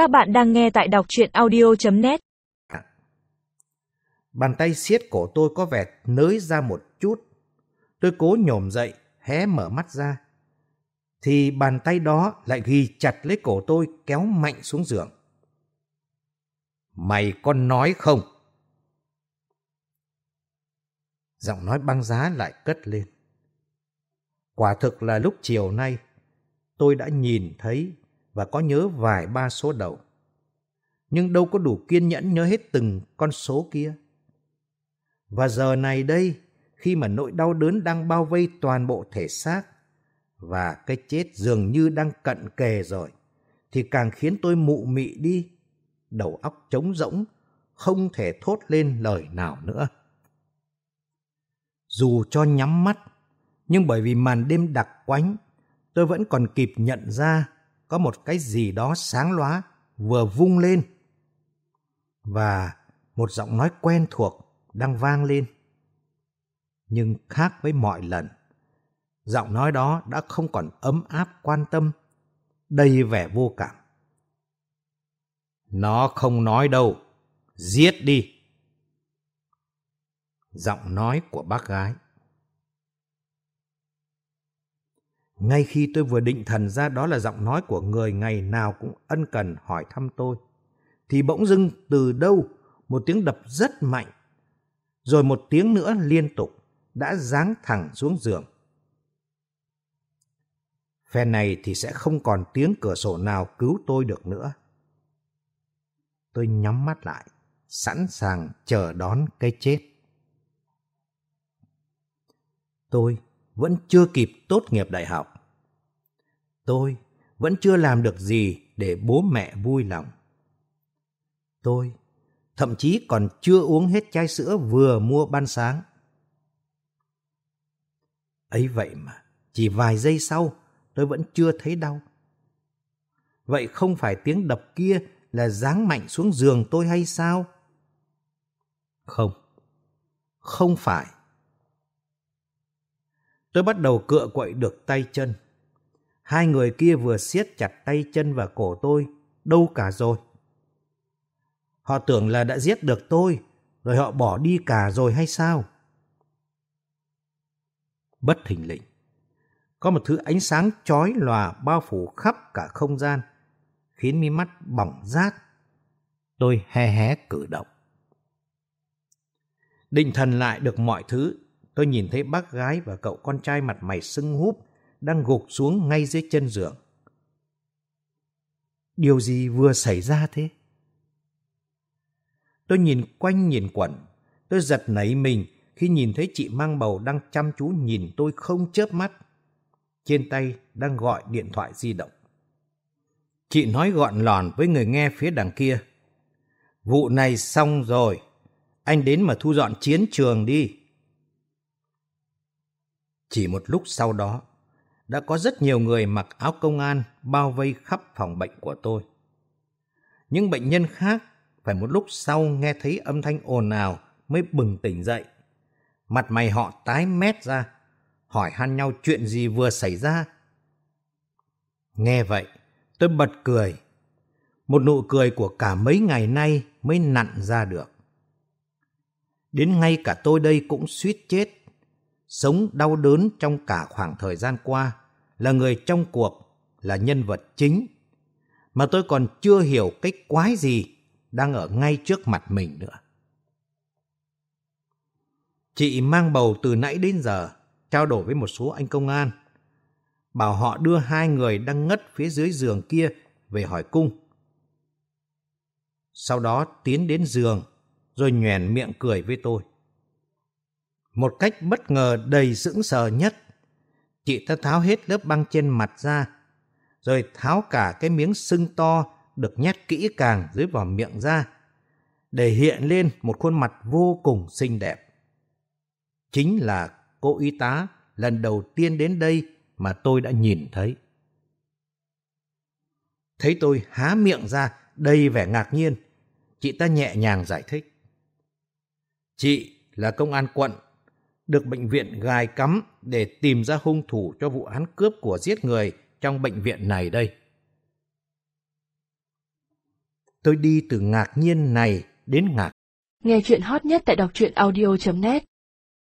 Các bạn đang nghe tại đọc chuyện audio.net dạ. Bàn tay siết cổ tôi có vẻ nới ra một chút. Tôi cố nhổm dậy, hé mở mắt ra. Thì bàn tay đó lại ghi chặt lấy cổ tôi kéo mạnh xuống giường. Mày có nói không? Giọng nói băng giá lại cất lên. Quả thực là lúc chiều nay, tôi đã nhìn thấy và có nhớ vài ba số đầu. Nhưng đâu có đủ kiên nhẫn nhớ hết từng con số kia. Và giờ này đây, khi mà nỗi đau đớn đang bao vây toàn bộ thể xác và cái chết dường như đang cận kề rồi, thì càng khiến tôi mụ mị đi, đầu óc trống rỗng, không thể thốt lên lời nào nữa. Dù cho nhắm mắt, nhưng bởi vì màn đêm đặc quánh, tôi vẫn còn kịp nhận ra có một cái gì đó sáng lóa vừa vung lên. Và một giọng nói quen thuộc đang vang lên. Nhưng khác với mọi lần, giọng nói đó đã không còn ấm áp quan tâm, đầy vẻ vô cảm. Nó không nói đâu, giết đi. Giọng nói của bác gái. Ngay khi tôi vừa định thần ra đó là giọng nói của người ngày nào cũng ân cần hỏi thăm tôi, thì bỗng dưng từ đâu một tiếng đập rất mạnh, rồi một tiếng nữa liên tục đã giáng thẳng xuống giường. Phen này thì sẽ không còn tiếng cửa sổ nào cứu tôi được nữa. Tôi nhắm mắt lại, sẵn sàng chờ đón cái chết. Tôi vẫn chưa kịp tốt nghiệp đại học. Tôi vẫn chưa làm được gì để bố mẹ vui lòng. Tôi thậm chí còn chưa uống hết chai sữa vừa mua ban sáng. Ấy vậy mà, chỉ vài giây sau, tôi vẫn chưa thấy đau. Vậy không phải tiếng đập kia là giáng mạnh xuống giường tôi hay sao? Không, không phải. Tôi bắt đầu cựa quậy được tay chân. Hai người kia vừa siết chặt tay chân và cổ tôi, đâu cả rồi. Họ tưởng là đã giết được tôi, rồi họ bỏ đi cả rồi hay sao? Bất thình lình, có một thứ ánh sáng chói lòa bao phủ khắp cả không gian, khiến mi mắt bỏng rát. Tôi hé hé cử động. Định thần lại được mọi thứ, tôi nhìn thấy bác gái và cậu con trai mặt mày sưng húp đang gục xuống ngay dưới chân giường. Điều gì vừa xảy ra thế? Tôi nhìn quanh nhìn quẩn, tôi giật nảy mình khi nhìn thấy chị mang bầu đang chăm chú nhìn tôi không chớp mắt. Trên tay đang gọi điện thoại di động. Chị nói gọn lòn với người nghe phía đằng kia. Vụ này xong rồi, anh đến mà thu dọn chiến trường đi. Chỉ một lúc sau đó, đã có rất nhiều người mặc áo công an bao vây khắp phòng bệnh của tôi. Những bệnh nhân khác phải một lúc sau nghe thấy âm thanh ồn ào mới bừng tỉnh dậy. Mặt mày họ tái mét ra, hỏi han nhau chuyện gì vừa xảy ra. Nghe vậy, tôi bật cười. Một nụ cười của cả mấy ngày nay mới nặn ra được. Đến ngay cả tôi đây cũng suýt chết. Sống đau đớn trong cả khoảng thời gian qua, là người trong cuộc, là nhân vật chính. Mà tôi còn chưa hiểu cái quái gì đang ở ngay trước mặt mình nữa. Chị mang bầu từ nãy đến giờ, trao đổi với một số anh công an. Bảo họ đưa hai người đang ngất phía dưới giường kia về hỏi cung. Sau đó tiến đến giường, rồi nhoèn miệng cười với tôi. Một cách bất ngờ đầy sững sờ nhất, chị ta tháo hết lớp băng trên mặt ra, rồi tháo cả cái miếng sưng to được nhét kỹ càng dưới vào miệng ra, để hiện lên một khuôn mặt vô cùng xinh đẹp. Chính là cô y tá lần đầu tiên đến đây mà tôi đã nhìn thấy. Thấy tôi há miệng ra đầy vẻ ngạc nhiên, chị ta nhẹ nhàng giải thích. Chị là công an quận, được bệnh viện gài cắm để tìm ra hung thủ cho vụ án cướp của giết người trong bệnh viện này đây. tôi đi từ ngạc nhiên này đến ngạc. Nghe chuyện hot nhất tại đọc truyện audio.net